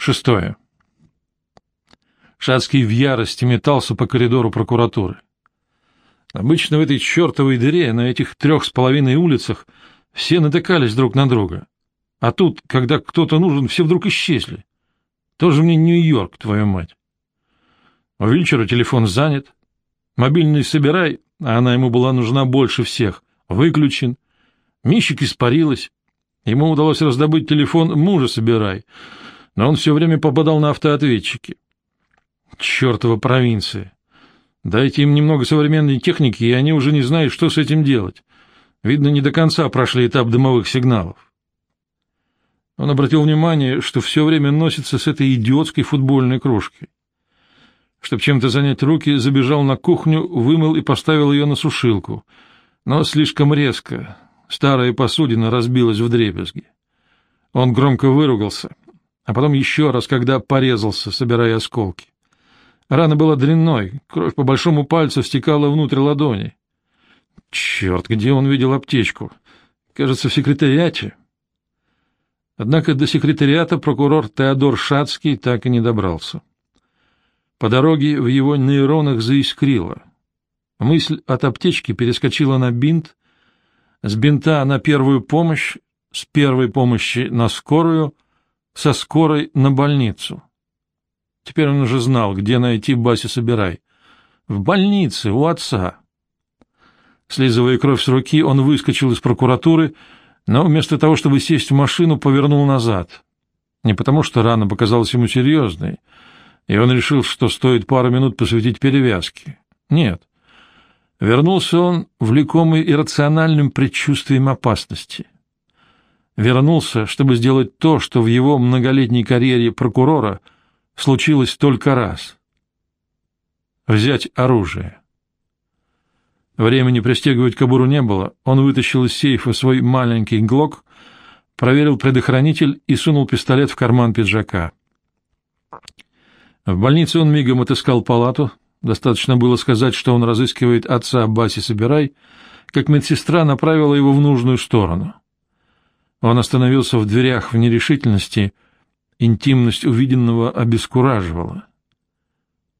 Шестое. Шацкий в ярости метался по коридору прокуратуры. Обычно в этой чертовой дыре, на этих трех с половиной улицах, все натыкались друг на друга. А тут, когда кто-то нужен, все вдруг исчезли. Тоже мне Нью-Йорк, твою мать. У Вильчера телефон занят. Мобильный собирай, а она ему была нужна больше всех. Выключен. Мищик испарилась. Ему удалось раздобыть телефон мужа собирай, но он все время попадал на автоответчики. Чертова провинция! Дайте им немного современной техники, и они уже не знают, что с этим делать. Видно, не до конца прошли этап дымовых сигналов. Он обратил внимание, что все время носится с этой идиотской футбольной кружкой. Чтобы чем-то занять руки, забежал на кухню, вымыл и поставил ее на сушилку. Но слишком резко. Старая посудина разбилась в дребезги. Он громко выругался, а потом еще раз, когда порезался, собирая осколки. Рана была дрянной, кровь по большому пальцу стекала внутрь ладони. Черт, где он видел аптечку? Кажется, в секретариате. Однако до секретариата прокурор Теодор Шацкий так и не добрался. По дороге в его нейронах заискрило. Мысль от аптечки перескочила на бинт, с бинта на первую помощь, с первой помощи на скорую, со скорой на больницу. Теперь он уже знал, где найти Баси Собирай. В больнице, у отца. Слизывая кровь с руки, он выскочил из прокуратуры, но вместо того, чтобы сесть в машину, повернул назад. Не потому, что рана показалась ему серьезной, и он решил, что стоит пару минут посвятить перевязке. Нет. Вернулся он, влекомый иррациональным предчувствием опасности. Вернулся, чтобы сделать то, что в его многолетней карьере прокурора — случилось только раз. Взять оружие. Времени пристегивать кобуру не было. Он вытащил из сейфа свой маленький глок, проверил предохранитель и сунул пистолет в карман пиджака. В больнице он мигом отыскал палату. Достаточно было сказать, что он разыскивает отца Баси Собирай, как медсестра направила его в нужную сторону. Он остановился в дверях в нерешительности — Интимность увиденного обескураживала.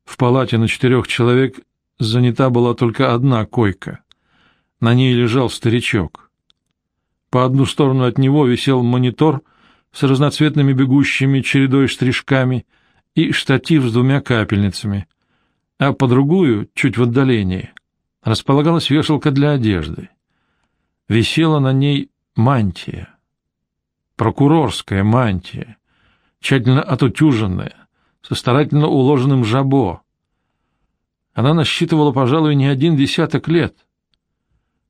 В палате на четырех человек занята была только одна койка. На ней лежал старичок. По одну сторону от него висел монитор с разноцветными бегущими чередой штришками и штатив с двумя капельницами, а по другую, чуть в отдалении, располагалась вешалка для одежды. Висела на ней мантия. Прокурорская мантия тщательно отутюженная, со старательно уложенным жабо. Она насчитывала, пожалуй, не один десяток лет.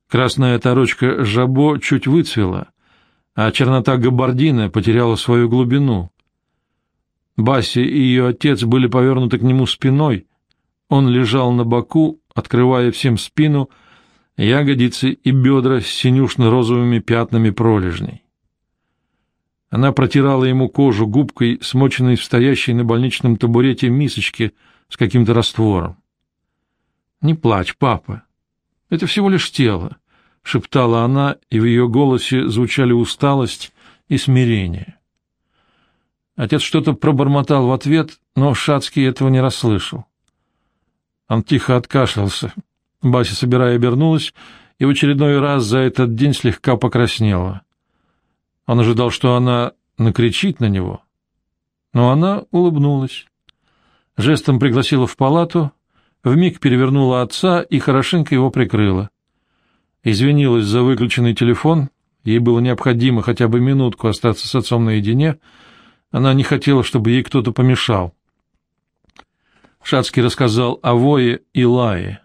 Красная оторочка жабо чуть выцвела, а чернота габардина потеряла свою глубину. Баси и ее отец были повернуты к нему спиной. Он лежал на боку, открывая всем спину, ягодицы и бедра с синюшно-розовыми пятнами пролежней. Она протирала ему кожу губкой, смоченной в стоящей на больничном табурете мисочке с каким-то раствором. — Не плачь, папа. Это всего лишь тело, — шептала она, и в ее голосе звучали усталость и смирение. Отец что-то пробормотал в ответ, но Шацкий этого не расслышал. Он тихо откашлялся. Бася, собирая, обернулась, и в очередной раз за этот день слегка покраснела. Он ожидал, что она накричит на него, но она улыбнулась. Жестом пригласила в палату, вмиг перевернула отца и хорошенько его прикрыла. Извинилась за выключенный телефон, ей было необходимо хотя бы минутку остаться с отцом наедине, она не хотела, чтобы ей кто-то помешал. Шацкий рассказал о Вое и Лае.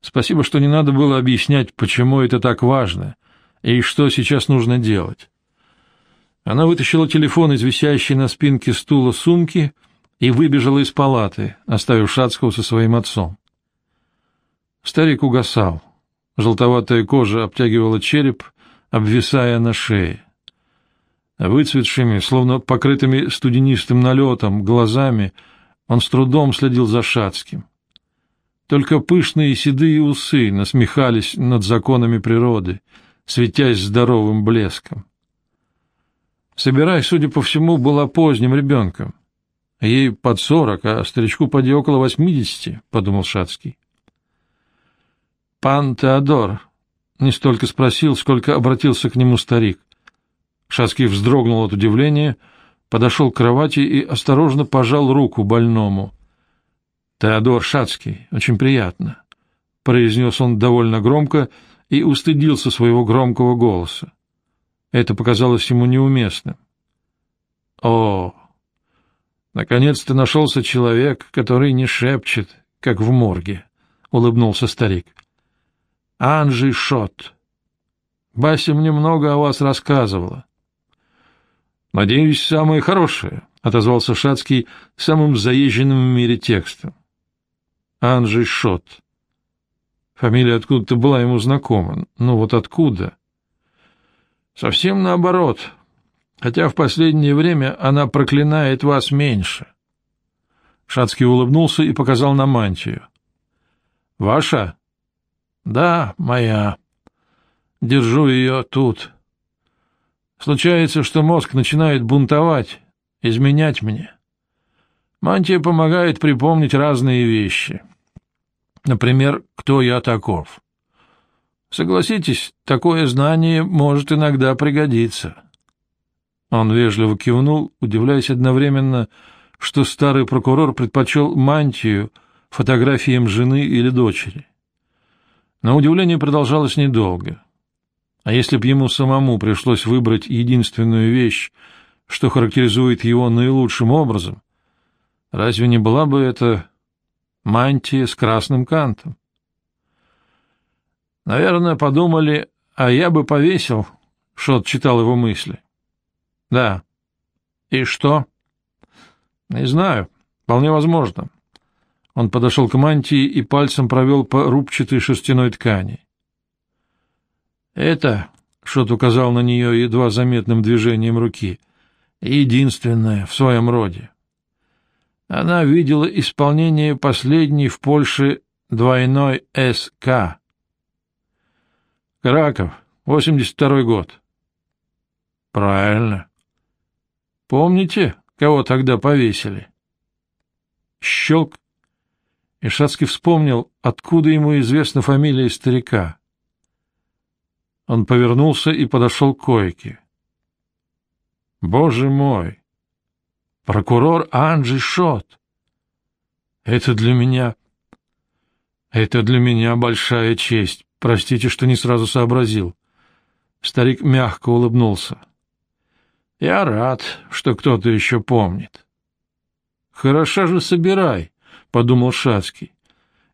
Спасибо, что не надо было объяснять, почему это так важно и что сейчас нужно делать. Она вытащила телефон из висящей на спинке стула сумки и выбежала из палаты, оставив Шацкого со своим отцом. Старик угасал. Желтоватая кожа обтягивала череп, обвисая на шее. Выцветшими, словно покрытыми студенистым налетом, глазами он с трудом следил за Шацким. Только пышные седые усы насмехались над законами природы, светясь здоровым блеском. Собирай, судя по всему, была поздним ребенком. Ей под сорок, а старичку поди около восьмидесяти, — подумал Шацкий. — Пан Теодор, — не столько спросил, сколько обратился к нему старик. Шацкий вздрогнул от удивления, подошел к кровати и осторожно пожал руку больному. — Теодор Шацкий, очень приятно, — произнес он довольно громко и устыдился своего громкого голоса. Это показалось ему неуместным. — О, Наконец-то нашелся человек, который не шепчет, как в морге, — улыбнулся старик. — Анжи Шот. Бася мне много о вас рассказывала. — Надеюсь, самое хорошее, — отозвался Шацкий самым заезженным в мире текстом. — Анжи Шот. Фамилия откуда-то была ему знакома. Ну вот откуда? — Совсем наоборот, хотя в последнее время она проклинает вас меньше. Шацкий улыбнулся и показал на мантию. — Ваша? — Да, моя. Держу ее тут. Случается, что мозг начинает бунтовать, изменять мне. Мантия помогает припомнить разные вещи. Например, кто я таков. Согласитесь, такое знание может иногда пригодиться. — он вежливо кивнул, удивляясь одновременно, что старый прокурор предпочел мантию фотографиям жены или дочери. Но удивление продолжалось недолго. А если б ему самому пришлось выбрать единственную вещь, что характеризует его наилучшим образом, разве не была бы это мантия с красным кантом? Наверное, подумали, а я бы повесил, — Шот читал его мысли. Да. И что? Не знаю. Вполне возможно. Он подошел к мантии и пальцем провел по рубчатой шерстяной ткани. Это, Шот указал на нее едва заметным движением руки, единственное в своем роде. Она видела исполнение последней в Польше двойной СК. Краков, 82 год. Правильно. Помните, кого тогда повесили? Щелк. И Шацкий вспомнил, откуда ему известна фамилия старика. Он повернулся и подошел к койке. Боже мой! Прокурор Анджи Шот! Это для меня... Это для меня большая честь. Простите, что не сразу сообразил. Старик мягко улыбнулся. — я рад, что кто-то еще помнит. — Хороша же собирай, — подумал Шацкий.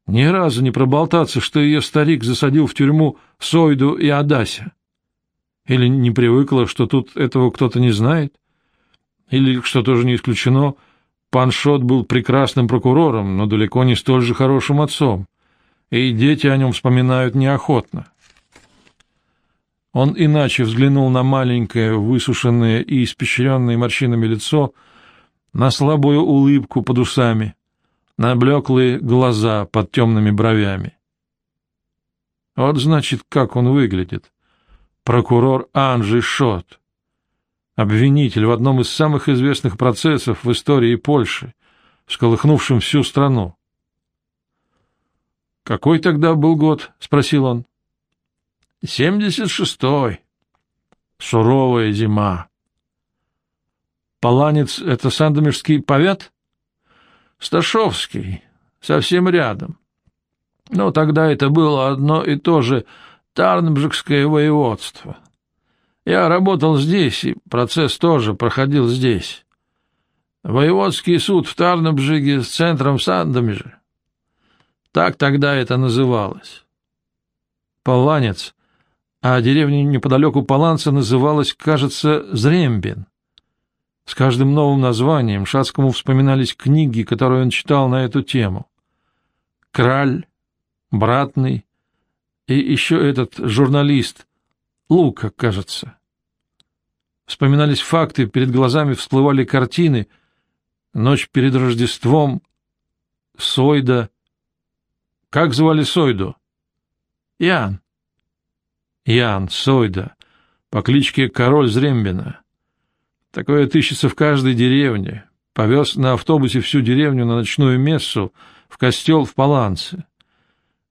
Ни разу не проболтаться, что ее старик засадил в тюрьму Сойду и Адася. Или не привыкла, что тут этого кто-то не знает? Или, что тоже не исключено, пан Шот был прекрасным прокурором, но далеко не столь же хорошим отцом, и дети о нем вспоминают неохотно. Он иначе взглянул на маленькое, высушенное и испещренное морщинами лицо, на слабую улыбку под усами, на блеклые глаза под темными бровями. Вот, значит, как он выглядит. Прокурор Анжи Шот, обвинитель в одном из самых известных процессов в истории Польши, всколыхнувшем всю страну. «Какой тогда был год?» — спросил он. Семьдесят шестой. Суровая зима. Поланец — это Сандомирский повет? Сташовский, совсем рядом. Но тогда это было одно и то же Тарнбжикское воеводство. Я работал здесь, и процесс тоже проходил здесь. Воеводский суд в Тарнбжиге с центром в Сандомиже. Так тогда это называлось. Поланец а деревня неподалеку Паланца называлась, кажется, Зрембин. С каждым новым названием Шацкому вспоминались книги, которые он читал на эту тему. «Краль», «Братный» и еще этот журналист, Лука, кажется. Вспоминались факты, перед глазами всплывали картины. Ночь перед Рождеством, Сойда. Как звали Сойду? Ян. Ян Сойда, по кличке Король Зрембина. Такое отыщется в каждой деревне. Повез на автобусе всю деревню на ночную мессу в костел в Паланце.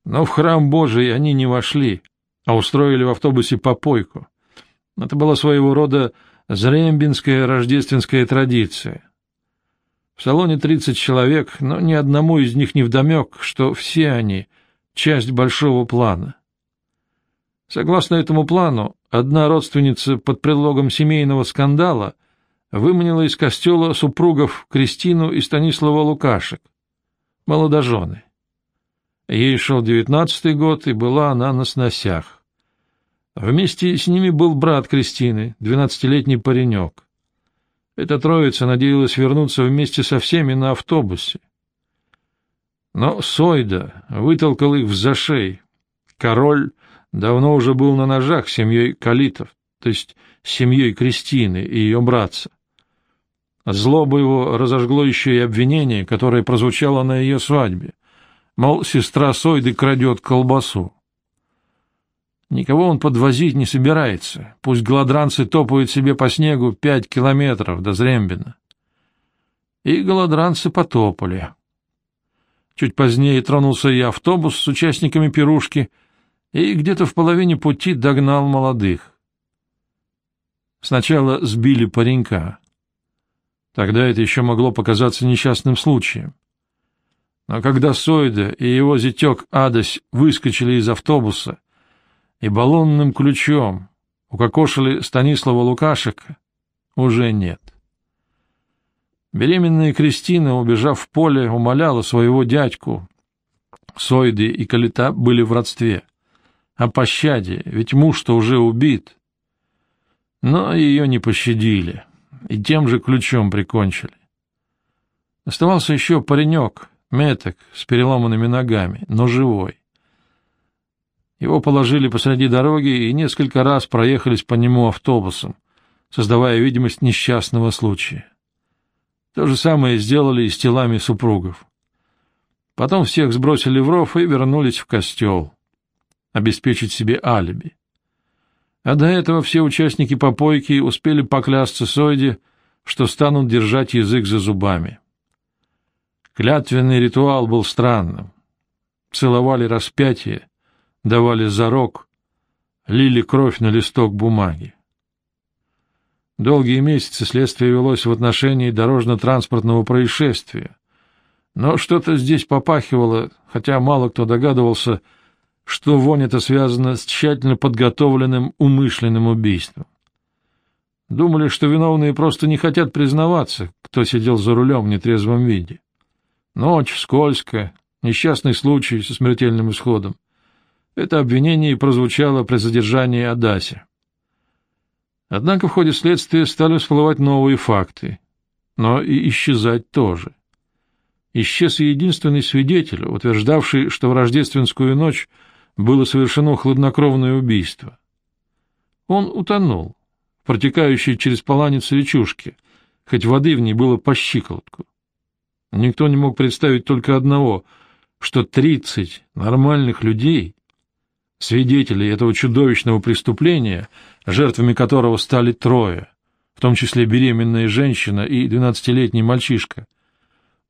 Но в храм Божий они не вошли, а устроили в автобусе попойку. Это была своего рода зрембинская рождественская традиция. В салоне 30 человек, но ни одному из них не вдомек, что все они — часть большого плана. Согласно этому плану, одна родственница под предлогом семейного скандала выманила из костела супругов Кристину и Станислава Лукашек, молодожены. Ей шел девятнадцатый год, и была она на сносях. Вместе с ними был брат Кристины, двенадцатилетний паренек. Эта троица надеялась вернуться вместе со всеми на автобусе. Но Сойда вытолкал их в зашей. Король давно уже был на ножах с семьей Калитов, то есть семьей Кристины и ее братца. Злоба его разожгло еще и обвинение, которое прозвучало на ее свадьбе, мол, сестра Сойды крадет колбасу. Никого он подвозить не собирается, пусть голодранцы топают себе по снегу пять километров до Зрембина. И голодранцы потопали. Чуть позднее тронулся и автобус с участниками пирушки — и где-то в половине пути догнал молодых. Сначала сбили паренька. Тогда это еще могло показаться несчастным случаем. Но когда Сойда и его зятек Адась выскочили из автобуса и баллонным ключом укокошили Станислава Лукашика, уже нет. Беременная Кристина, убежав в поле, умоляла своего дядьку. Сойды и Калита были в родстве — о пощаде, ведь муж-то уже убит. Но ее не пощадили и тем же ключом прикончили. Оставался еще паренек, меток, с переломанными ногами, но живой. Его положили посреди дороги и несколько раз проехались по нему автобусом, создавая видимость несчастного случая. То же самое сделали и с телами супругов. Потом всех сбросили в ров и вернулись в костел обеспечить себе алиби. А до этого все участники попойки успели поклясться Сойде, что станут держать язык за зубами. Клятвенный ритуал был странным. Целовали распятие, давали зарок, лили кровь на листок бумаги. Долгие месяцы следствие велось в отношении дорожно-транспортного происшествия, но что-то здесь попахивало, хотя мало кто догадывался, что вонь эта связана с тщательно подготовленным умышленным убийством. Думали, что виновные просто не хотят признаваться, кто сидел за рулем в нетрезвом виде. Ночь, скользко, несчастный случай со смертельным исходом. Это обвинение прозвучало при задержании Адаси. Однако в ходе следствия стали всплывать новые факты, но и исчезать тоже. Исчез и единственный свидетель, утверждавший, что в рождественскую ночь было совершено хладнокровное убийство. Он утонул, протекающей через поланец речушки, хоть воды в ней было по щиколотку. Никто не мог представить только одного, что тридцать нормальных людей, свидетелей этого чудовищного преступления, жертвами которого стали трое, в том числе беременная женщина и двенадцатилетний мальчишка,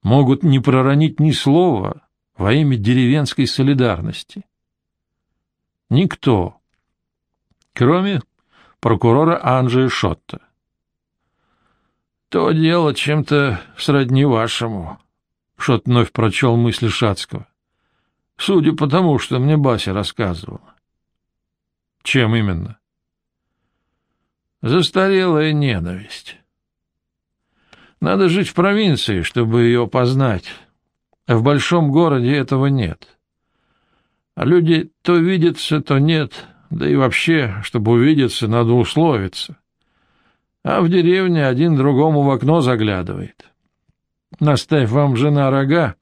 могут не проронить ни слова во имя деревенской солидарности. Никто, кроме прокурора Анджея Шотта. «То дело чем-то сродни вашему», — Шот вновь прочел мысли Шацкого. «Судя по тому, что мне Бася рассказывала». «Чем именно?» «Застарелая ненависть. Надо жить в провинции, чтобы ее познать, в большом городе этого нет». А люди то видятся, то нет, да и вообще, чтобы увидеться, надо условиться. А в деревне один другому в окно заглядывает. Наставь вам жена рога,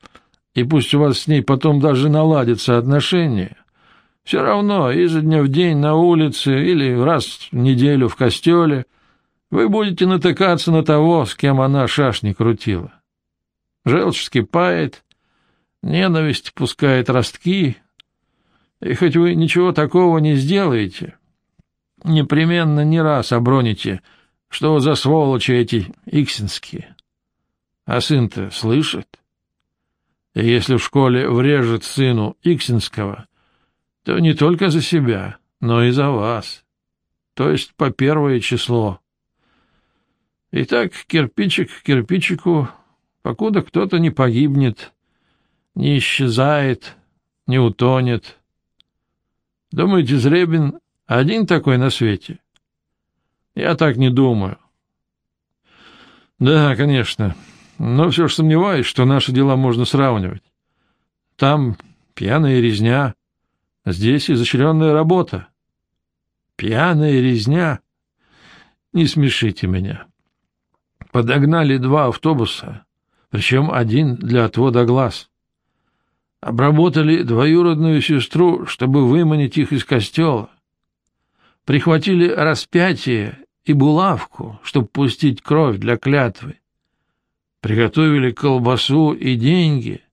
и пусть у вас с ней потом даже наладятся отношения. Все равно изо дня в день на улице или раз в неделю в костеле вы будете натыкаться на того, с кем она шашни крутила. Желчь вскипает, ненависть пускает ростки, и хоть вы ничего такого не сделаете, непременно не раз оброните, Что за сволочи эти иксинские? А сын-то слышит? Если в школе врежет сыну иксинского, то не только за себя, но и за вас. То есть по первое число. И так кирпичик к кирпичику, покуда кто-то не погибнет, не исчезает, не утонет. Думаете, Зребин один такой на свете? Я так не думаю. Да, конечно, но все же сомневаюсь, что наши дела можно сравнивать. Там пьяная резня, здесь изощренная работа. Пьяная резня? Не смешите меня. Подогнали два автобуса, причем один для отвода глаз. Обработали двоюродную сестру, чтобы выманить их из костела. Прихватили распятие и булавку, чтобы пустить кровь для клятвы. Приготовили колбасу и деньги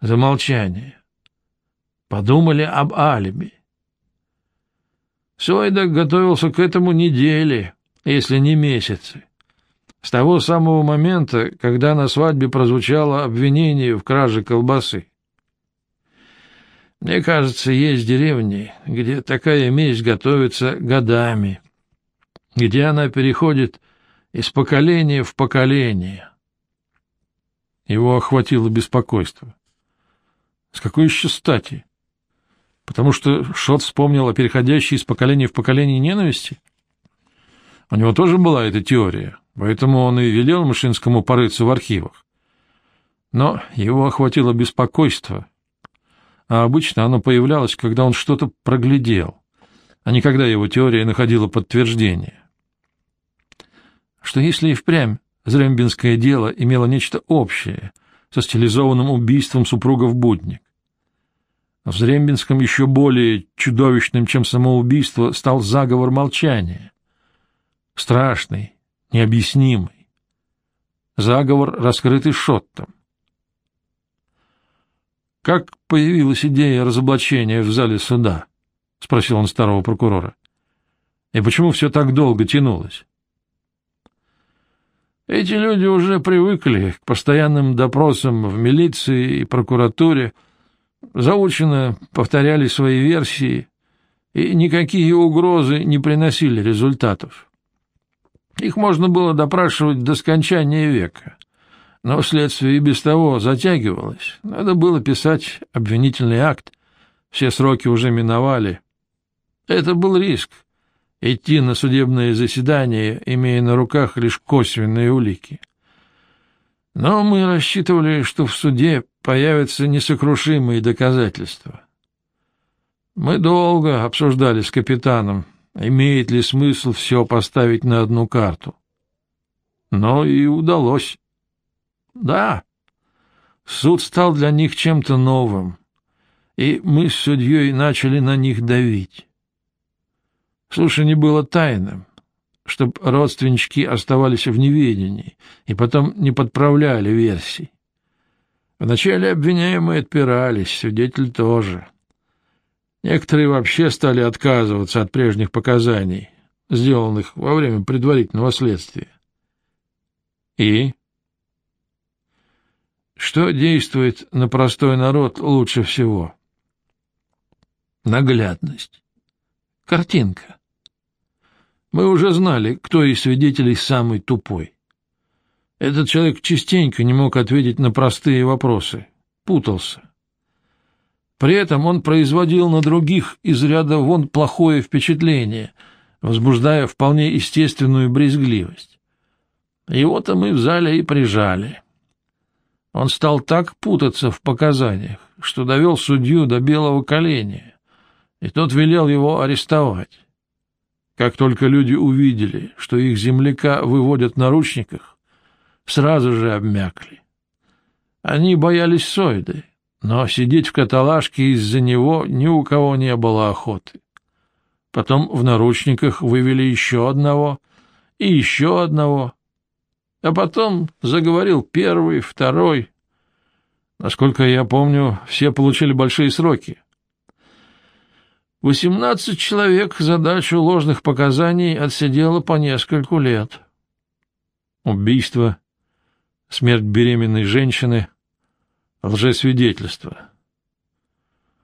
за молчание. Подумали об алиби. Сойдак готовился к этому недели, если не месяцы. С того самого момента, когда на свадьбе прозвучало обвинение в краже колбасы. Мне кажется, есть деревни, где такая месть готовится годами, где она переходит из поколения в поколение. Его охватило беспокойство. С какой еще стати? Потому что Шот вспомнил о переходящей из поколения в поколение ненависти? У него тоже была эта теория, поэтому он и велел Мышинскому порыться в архивах. Но его охватило беспокойство, а обычно оно появлялось, когда он что-то проглядел, а не когда его теория находила подтверждение. Что если и впрямь Зрембинское дело имело нечто общее со стилизованным убийством супругов Будник? В Зрембинском еще более чудовищным, чем самоубийство, стал заговор молчания. Страшный, необъяснимый. Заговор, раскрытый Шоттом. «Как появилась идея разоблачения в зале суда?» — спросил он старого прокурора. «И почему все так долго тянулось?» Эти люди уже привыкли к постоянным допросам в милиции и прокуратуре, заучено повторяли свои версии, и никакие угрозы не приносили результатов. Их можно было допрашивать до скончания века, но следствие и без того затягивалось. Надо было писать обвинительный акт, все сроки уже миновали. Это был риск — идти на судебное заседание, имея на руках лишь косвенные улики. Но мы рассчитывали, что в суде появятся несокрушимые доказательства. Мы долго обсуждали с капитаном, имеет ли смысл все поставить на одну карту. Но и удалось. Да, суд стал для них чем-то новым, и мы с судьей начали на них давить. Слушание было тайным, чтобы родственнички оставались в неведении и потом не подправляли версий. Вначале обвиняемые отпирались, свидетель тоже. Некоторые вообще стали отказываться от прежних показаний, сделанных во время предварительного следствия. И? Что действует на простой народ лучше всего? Наглядность. Картинка. Мы уже знали, кто из свидетелей самый тупой. Этот человек частенько не мог ответить на простые вопросы, путался. При этом он производил на других из ряда вон плохое впечатление, возбуждая вполне естественную брезгливость. Его-то мы в зале и прижали. Он стал так путаться в показаниях, что довел судью до белого коленя, и тот велел его арестовать. Как только люди увидели, что их земляка выводят в наручниках, сразу же обмякли. Они боялись Сойды, но сидеть в каталажке из-за него ни у кого не было охоты. Потом в наручниках вывели еще одного и еще одного. А потом заговорил первый, второй. Насколько я помню, все получили большие сроки. Восемнадцать человек задачу ложных показаний отсидело по нескольку лет. Убийство, смерть беременной женщины, лжесвидетельство.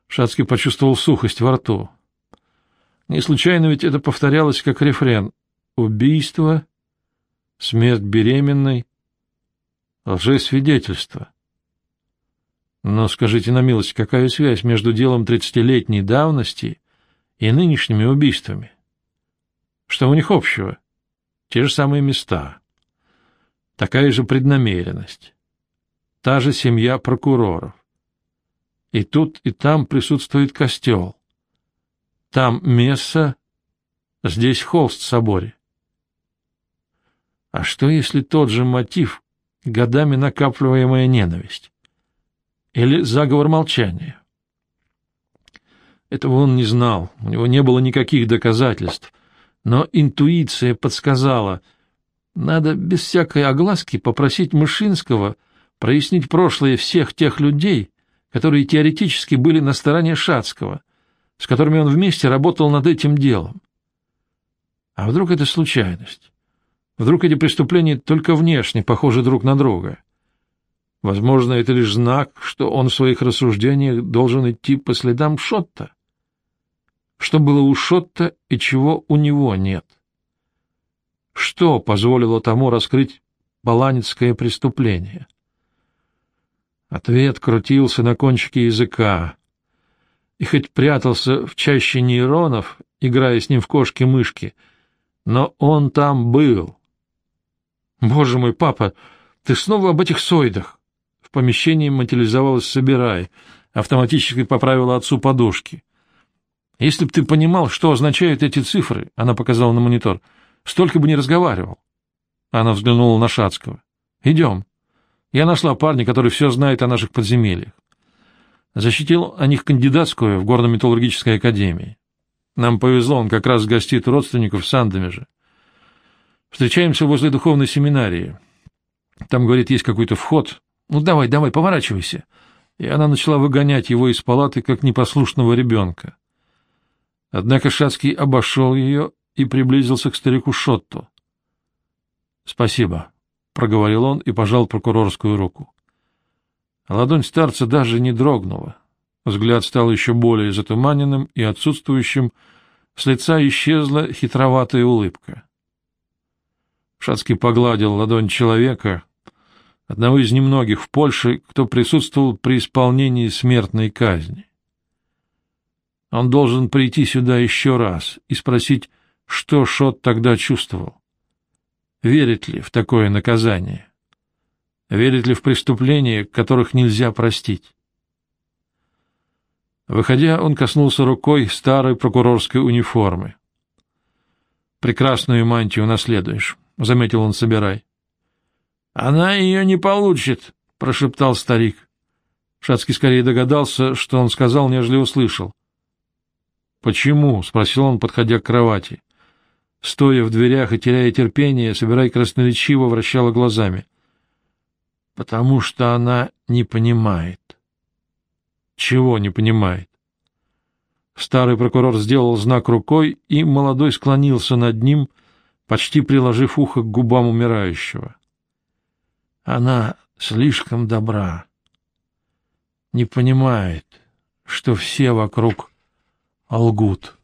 Шацкий почувствовал сухость во рту. Не случайно ведь это повторялось как рефрен. Убийство, смерть беременной, лжесвидетельство. Но скажите на милость, какая связь между делом тридцатилетней давности и нынешними убийствами? Что у них общего? Те же самые места. Такая же преднамеренность. Та же семья прокуроров. И тут, и там присутствует костел. Там месса, здесь холст в соборе. А что, если тот же мотив — годами накапливаемая ненависть? Или заговор молчания? Этого он не знал, у него не было никаких доказательств, но интуиция подсказала, надо без всякой огласки попросить Мышинского прояснить прошлое всех тех людей, которые теоретически были на стороне Шацкого, с которыми он вместе работал над этим делом. А вдруг это случайность? Вдруг эти преступления только внешне похожи друг на друга? Возможно, это лишь знак, что он в своих рассуждениях должен идти по следам Шотта. Что было у Шотта и чего у него нет? Что позволило тому раскрыть баланецкое преступление? Ответ крутился на кончике языка, и хоть прятался в чаще нейронов, играя с ним в кошки-мышки, но он там был. «Боже мой, папа, ты снова об этих соидах!» В помещении материализовалась Собирай, автоматически поправила отцу подушки. «Если б ты понимал, что означают эти цифры», — она показала на монитор, — «столько бы не разговаривал». Она взглянула на Шацкого. «Идем. Я нашла парня, который все знает о наших подземельях. Защитил о них кандидатскую в горно-металлургической академии. Нам повезло, он как раз гостит родственников в Сандомеже. Встречаемся возле духовной семинарии. Там, говорит, есть какой-то вход. Ну, давай, давай, поворачивайся. И она начала выгонять его из палаты, как непослушного ребенка. Однако Шацкий обошел ее и приблизился к старику Шотту. — Спасибо, — проговорил он и пожал прокурорскую руку. Ладонь старца даже не дрогнула. Взгляд стал еще более затуманенным и отсутствующим, с лица исчезла хитроватая улыбка. Шацкий погладил ладонь человека, одного из немногих в Польше, кто присутствовал при исполнении смертной казни. Он должен прийти сюда еще раз и спросить, что Шот тогда чувствовал. Верит ли в такое наказание? Верит ли в преступления, которых нельзя простить? Выходя, он коснулся рукой старой прокурорской униформы. «Прекрасную мантию наследуешь», — заметил он, собирай. «Она ее не получит», — прошептал старик. Шацкий скорее догадался, что он сказал, нежели услышал. «Почему?» — спросил он, подходя к кровати. Стоя в дверях и теряя терпение, Собирай красноречиво вращала глазами. «Потому что она не понимает». «Чего не понимает?» Старый прокурор сделал знак рукой, и молодой склонился над ним, почти приложив ухо к губам умирающего. «Она слишком добра, не понимает, что все вокруг лгут.